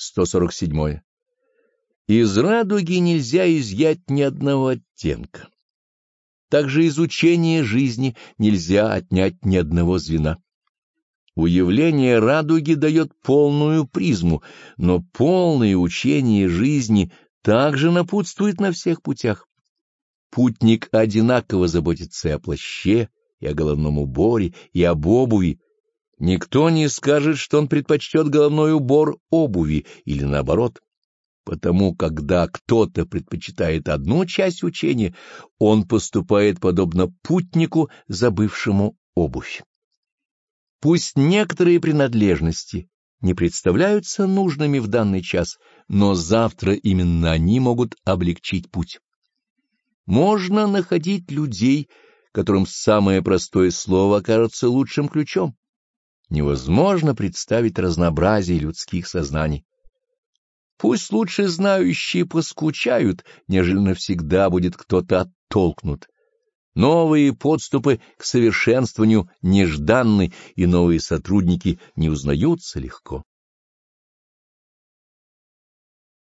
147. Из радуги нельзя изъять ни одного оттенка. Также из учения жизни нельзя отнять ни одного звена. Уявление радуги дает полную призму, но полное учение жизни также напутствует на всех путях. Путник одинаково заботится о плаще, и о головном уборе, и об обуви. Никто не скажет, что он предпочтет головной убор обуви, или наоборот. Потому, когда кто-то предпочитает одну часть учения, он поступает подобно путнику, забывшему обувь. Пусть некоторые принадлежности не представляются нужными в данный час, но завтра именно они могут облегчить путь. Можно находить людей, которым самое простое слово окажется лучшим ключом. Невозможно представить разнообразие людских сознаний. Пусть лучше знающие поскучают, нежели навсегда будет кто-то оттолкнут. Новые подступы к совершенствованию нежданны, и новые сотрудники не узнаются легко.